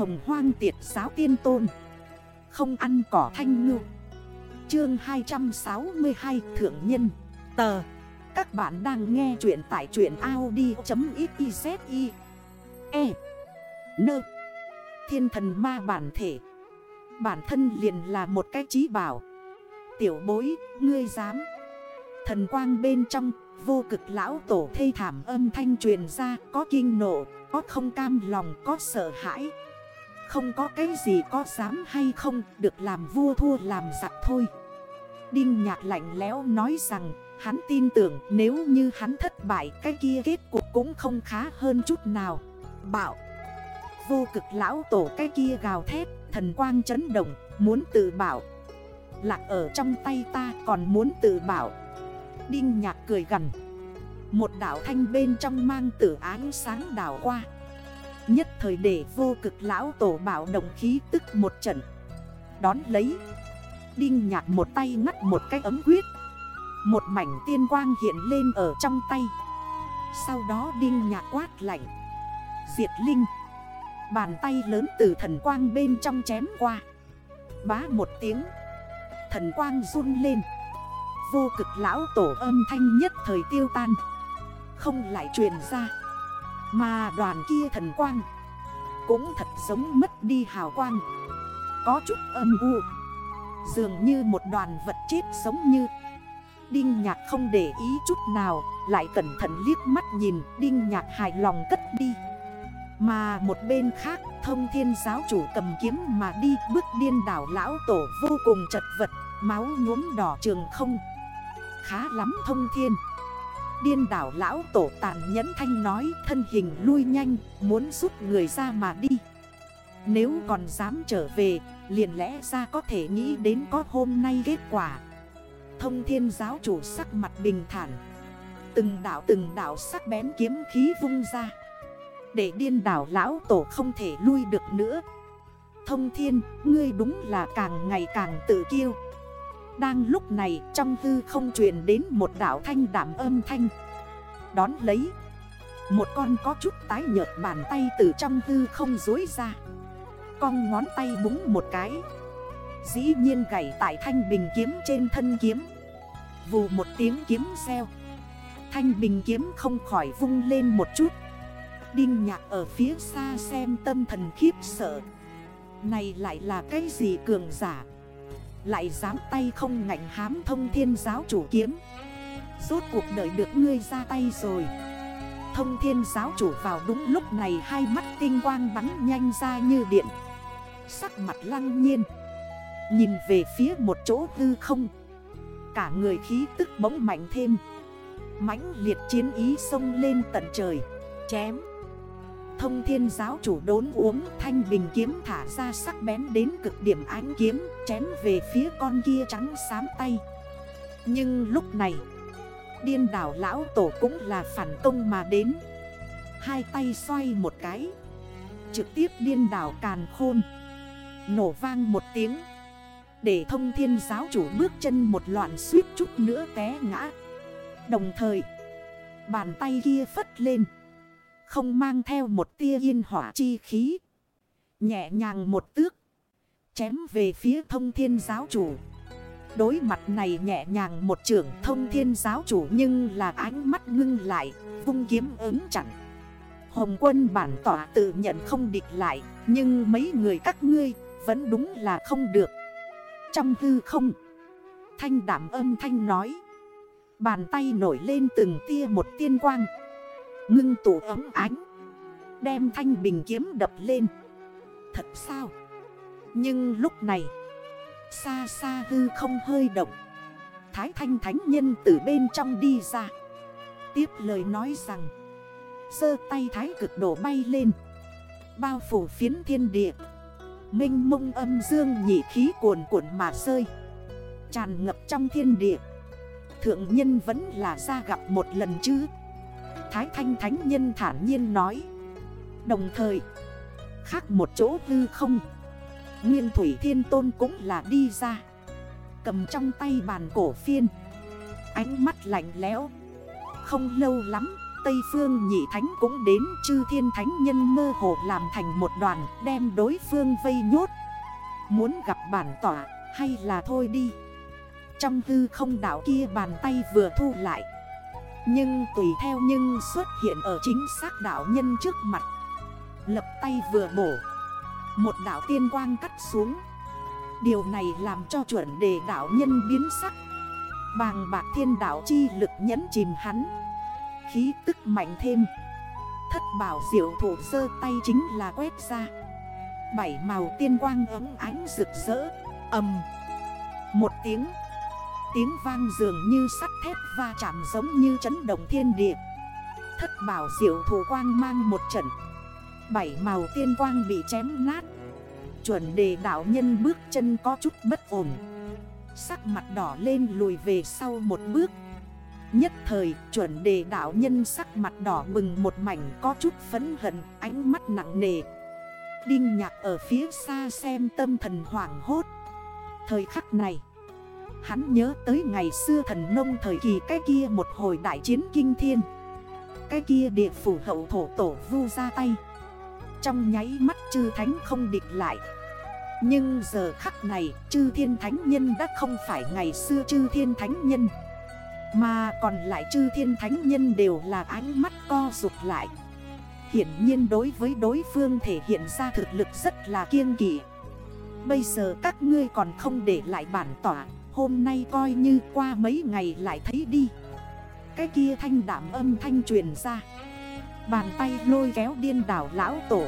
hồng hoang tiệt giáo tiên tôn. Không ăn cỏ thanh ngư. Chương 262 Thượng Nhân. Tờ. Các bạn đang nghe chuyện tại truyện Audi.xyz E. Nơ Thiên thần ma bản thể. Bản thân liền là một cái trí bảo. Tiểu bối, ngươi dám. Thần quang bên trong Vô cực lão tổ thê thảm âm thanh truyền ra Có kinh nộ, có không cam lòng, có sợ hãi. Không có cái gì có dám hay không, Được làm vua thua làm giặc thôi. Đinh nhạc lạnh lẽo nói rằng, Hắn tin tưởng nếu như hắn thất bại, Cái kia kết cục cũng không khá hơn chút nào. Bảo, Vô cực lão tổ cái kia gào thét, Thần quang chấn động, Muốn tự bảo. Lạc ở trong tay ta còn muốn tự bảo. Đinh nhạc cười gần Một đảo thanh bên trong mang tử ánh sáng đảo qua. Nhất thời để vô cực lão tổ bảo động khí tức một trận. Đón lấy, Đinh nhạc một tay ngắt một cái ấm quyết. Một mảnh tiên quang hiện lên ở trong tay. Sau đó đinh nhạc quát lạnh. Diệt linh. Bàn tay lớn từ thần quang bên trong chém qua. Bá một tiếng. Thần quang run lên. Vô cực lão tổ âm thanh nhất thời tiêu tan. Không lại truyền ra. Mà đoàn kia thần quang Cũng thật giống mất đi hào quang. Có chút âm u, Dường như một đoàn vật chết sống như. Đinh nhạc không để ý chút nào, Lại cẩn thận liếc mắt nhìn, Đinh nhạc hài lòng cất đi. Mà một bên khác, thông thiên giáo chủ cầm kiếm mà đi, bước điên đảo lão tổ vô cùng chật vật, Máu nhuốm đỏ trường không. Khá lắm thông thiên. Điên đảo lão tổ tàn nhẫn thanh nói Thân hình lui nhanh Muốn rút người ra mà đi. Nếu còn dám trở về Liền lẽ ra có thể nghĩ đến có hôm nay kết quả. Thông thiên giáo chủ sắc mặt bình thản. Từng đảo từng đảo sắc bén kiếm khí vung ra. Để điên đảo lão tổ không thể lui được nữa. Thông thiên, ngươi đúng là càng ngày càng tự kiêu. Đang lúc này trong hư không truyền đến một đảo thanh đảm âm thanh. Đón lấy, Một con có chút tái nhợt bàn tay từ trong hư không dối ra. Con ngón tay búng một cái. Dĩ nhiên gãy tại thanh bình kiếm trên thân kiếm. Vù một tiếng kiếm xeo Thanh bình kiếm không khỏi vung lên một chút. Đinh nhạc ở phía xa xem tâm thần khiếp sợ. Này lại là cái gì cường giả? Lại dám tay không ngạnh hám thông thiên giáo chủ kiếm Rốt cuộc đợi được ngươi ra tay rồi. Thông thiên giáo chủ vào đúng lúc này Hai mắt tinh quang bắn nhanh ra như điện. Sắc mặt lăng nhiên. Nhìn về phía một chỗ hư không. Cả người khí tức bỗng mạnh thêm. Mãnh liệt chiến ý sông lên tận trời. Chém. Thông thiên giáo chủ đốn uống thanh bình kiếm thả ra sắc bén đến cực điểm ánh kiếm, Chém về phía con kia trắng xám tay. Nhưng lúc này, Điên đảo lão tổ cũng là phản công mà đến. Hai tay xoay một cái, Trực tiếp điên đảo càn khôn, Nổ vang một tiếng. Để thông thiên giáo chủ bước chân một loạn suýt chút nữa té ngã. Đồng thời, Bàn tay kia phất lên. Không mang theo một tia yên hỏa chi khí. Nhẹ nhàng một tước, Chém về phía thông thiên giáo chủ. Đối mặt này nhẹ nhàng một trưởng thông thiên giáo chủ Nhưng là ánh mắt ngưng lại, Vung kiếm ứng chặn. Hồng quân bản tỏa tự nhận không địch lại, Nhưng mấy người các ngươi Vẫn đúng là không được. Trong hư không, Thanh đảm âm thanh nói, Bàn tay nổi lên từng tia một tiên quang. Ngưng tụ ấm ánh, Đem thanh bình kiếm đập lên. Thật sao? Nhưng lúc này, Xa xa hư không hơi động. Thái thanh thánh nhân từ bên trong đi ra. Tiếp lời nói rằng Sơ tay thái cực đổ bay lên. Bao phủ phiến thiên địa. Minh mông âm dương nhị khí cuồn cuộn mà rơi. Tràn ngập trong thiên địa. Thượng nhân vẫn là ra gặp một lần chứ. Thái thanh thánh nhân thản nhiên nói. Đồng thời, Khác một chỗ hư không. Nguyên thủy thiên tôn cũng là đi ra. Cầm trong tay bàn cổ phiên. Ánh mắt lạnh lẽo. Không lâu lắm, Tây Phương nhị thánh cũng đến chư thiên thánh nhân mơ hồ làm thành một đoàn đem đối phương vây nhốt. Muốn gặp bản tỏa hay là thôi đi. Trong hư không đảo kia bàn tay vừa thu lại nhưng tùy theo nhưng xuất hiện ở chính xác đảo nhân trước mặt. Lập tay vừa bổ. Một đảo tiên quang cắt xuống. Điều này làm cho chuẩn đề đảo nhân biến sắc. Bàng bạc thiên đảo chi lực nhấn chìm hắn. Khí tức mạnh thêm. Thất bảo diệu thủ sơ tay chính là quét ra. Bảy màu tiên quang ấm ánh rực rỡ. Âm Một tiếng. Tiếng vang dường như sắt thép va chạm giống như chấn động thiên địa. Thất bảo diệu thủ quang mang một trận. Bảy màu tiên quang bị chém nát. Chuẩn đề đảo nhân bước chân có chút bất ổn. Sắc mặt đỏ lên lùi về sau một bước. Nhất thời, chuẩn đề đảo nhân sắc mặt đỏ bừng một mảnh có chút phấn hận, ánh mắt nặng nề. Đinh nhạc ở phía xa xem tâm thần hoảng hốt. Thời khắc này Hắn nhớ tới ngày xưa thần nông thời kỳ cái kia một hồi đại chiến kinh thiên. Cái kia địa phủ hậu thổ tổ vu ra tay. Trong nháy mắt chư thánh không địch lại. Nhưng giờ khắc này chư thiên thánh nhân đã không phải ngày xưa chư thiên thánh nhân. Mà còn lại chư thiên thánh nhân đều là ánh mắt co rụt lại. Hiển nhiên đối với đối phương thể hiện ra thực lực rất là kiêng kỵ. Bây giờ các ngươi còn không để lại bản tỏa. Hôm nay coi như qua mấy ngày lại thấy đi. Cái kia thanh đảm âm thanh truyền ra. Bàn tay lôi kéo điên đảo lão tổ.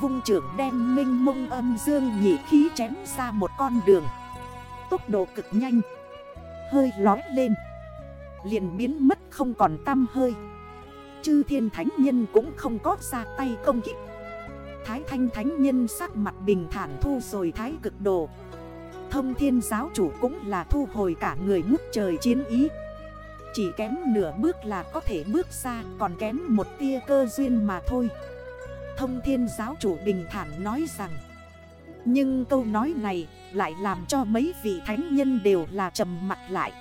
Vung trưởng đem minh mông âm dương nhị khí chém ra một con đường. Tốc độ cực nhanh. Hơi lói lên. Liền biến mất không còn tăm hơi. Chư thiên thánh nhân cũng không có ra tay công kích. Thái thanh thánh nhân sắc mặt bình thản thu rồi thái cực đồ Thông thiên giáo chủ cũng là thu hồi cả người ngút trời chiến ý. Chỉ kém nửa bước là có thể bước ra, Còn kém một tia cơ duyên mà thôi. Thông thiên giáo chủ bình thản nói rằng, Nhưng câu nói này lại làm cho mấy vị thánh nhân đều là trầm mặt lại.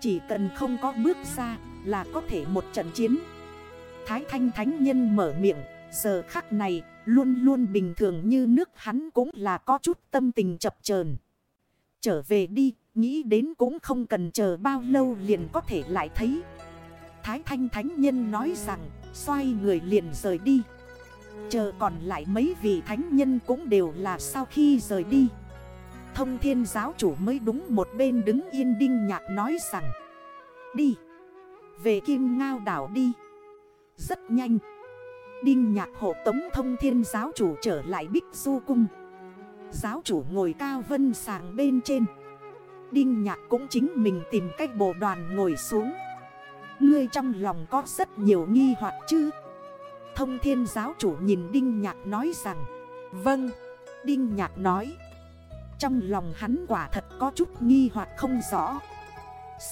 Chỉ cần không có bước ra là có thể một trận chiến. Thái thanh thánh nhân mở miệng, Giờ khắc này luôn luôn bình thường như nước hắn cũng là có chút tâm tình chập chờn. Trở về đi, nghĩ đến cũng không cần chờ bao lâu liền có thể lại thấy. Thái Thanh Thánh Nhân nói rằng, xoay người liền rời đi. Chờ còn lại mấy vị thánh nhân cũng đều là sau khi rời đi. Thông thiên giáo chủ mới đúng một bên đứng yên đinh nhạc nói rằng, đi, về kim ngao đảo đi. Rất nhanh. Đinh nhạc hộ tống thông thiên giáo chủ trở lại Bích Du Cung. Giáo chủ ngồi cao vân sàng bên trên. Đinh nhạc cũng chính mình tìm cách bộ đoàn ngồi xuống. Ngươi trong lòng có rất nhiều nghi hoặc chứ? Thông thiên giáo chủ nhìn Đinh nhạc nói rằng Vâng. Đinh nhạc nói, Trong lòng hắn quả thật có chút nghi hoặc không rõ.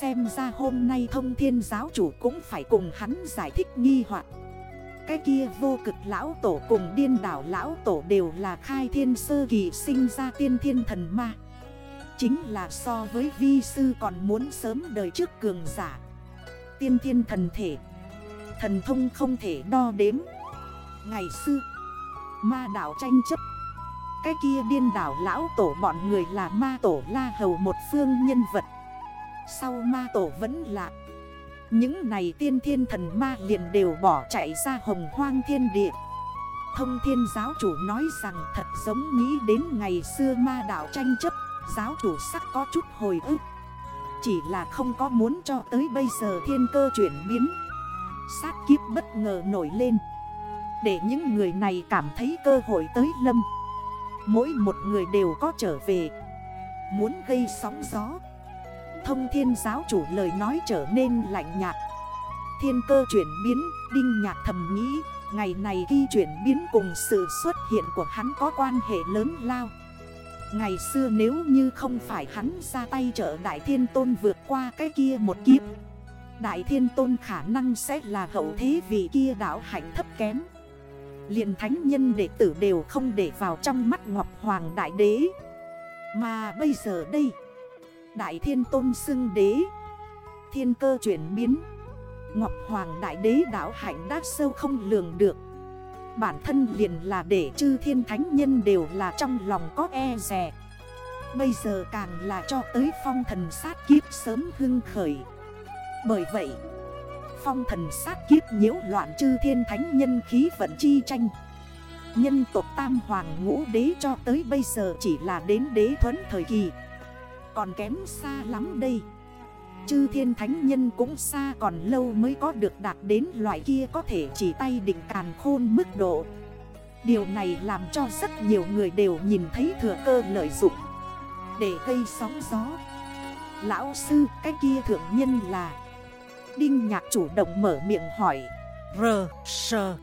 Xem ra hôm nay thông thiên giáo chủ cũng phải cùng hắn giải thích nghi hoặc cái kia vô cực lão tổ cùng điên đảo lão tổ đều là khai thiên sơ kỳ sinh ra tiên thiên thần ma. Chính là so với vi sư còn muốn sớm đời trước cường giả. Tiên thiên thần thể, Thần thông không thể đo đếm. Ngày xưa, Ma đảo tranh chấp. Cái kia điên đảo lão tổ bọn người là ma tổ la hầu một phương nhân vật. Sau ma tổ vẫn lạc những này tiên thiên thần ma liền đều bỏ chạy ra hồng hoang thiên địa. Thông thiên giáo chủ nói rằng thật giống nghĩ đến ngày xưa ma đạo tranh chấp, Giáo chủ sắc có chút hồi ức. Chỉ là không có muốn cho tới bây giờ thiên cơ chuyển biến. Sát kiếp bất ngờ nổi lên. Để những người này cảm thấy cơ hội tới lâm. Mỗi một người đều có trở về. Muốn gây sóng gió. Thông thiên giáo chủ lời nói trở nên lạnh nhạt. Thiên cơ chuyển biến, đinh nhạc thầm nghĩ Ngày này khi chuyển biến cùng sự xuất hiện của hắn có quan hệ lớn lao. Ngày xưa nếu như không phải hắn ra tay trợ Đại Thiên Tôn vượt qua cái kia một kiếp Đại Thiên Tôn khả năng sẽ là hậu thế vì kia đảo hạnh thấp kém. Liền thánh nhân đệ tử đều không để vào trong mắt Ngọc Hoàng Đại Đế. Mà bây giờ đây Đại thiên tôn xưng đế. Thiên cơ chuyển biến. Ngọc Hoàng Đại Đế đảo hạnh đát sâu không lường được. Bản thân liền là để chư thiên thánh nhân đều là trong lòng có e rè Bây giờ càng là cho tới phong thần sát kiếp sớm hưng khởi. Bởi vậy, Phong thần sát kiếp nhiễu loạn chư thiên thánh nhân khí vận chi tranh. Nhân tộc tam hoàng ngũ đế cho tới bây giờ chỉ là đến đế thuấn thời kỳ. Còn kém xa lắm đây. Chư thiên thánh nhân cũng xa còn lâu mới có được đạt đến loại kia có thể chỉ tay định càn khôn mức độ. Điều này làm cho rất nhiều người đều nhìn thấy thừa cơ lợi dụng. Để gây sóng gió. Lão sư, cái kia thượng nhân là Đinh nhạc chủ động mở miệng hỏi. R. Sơ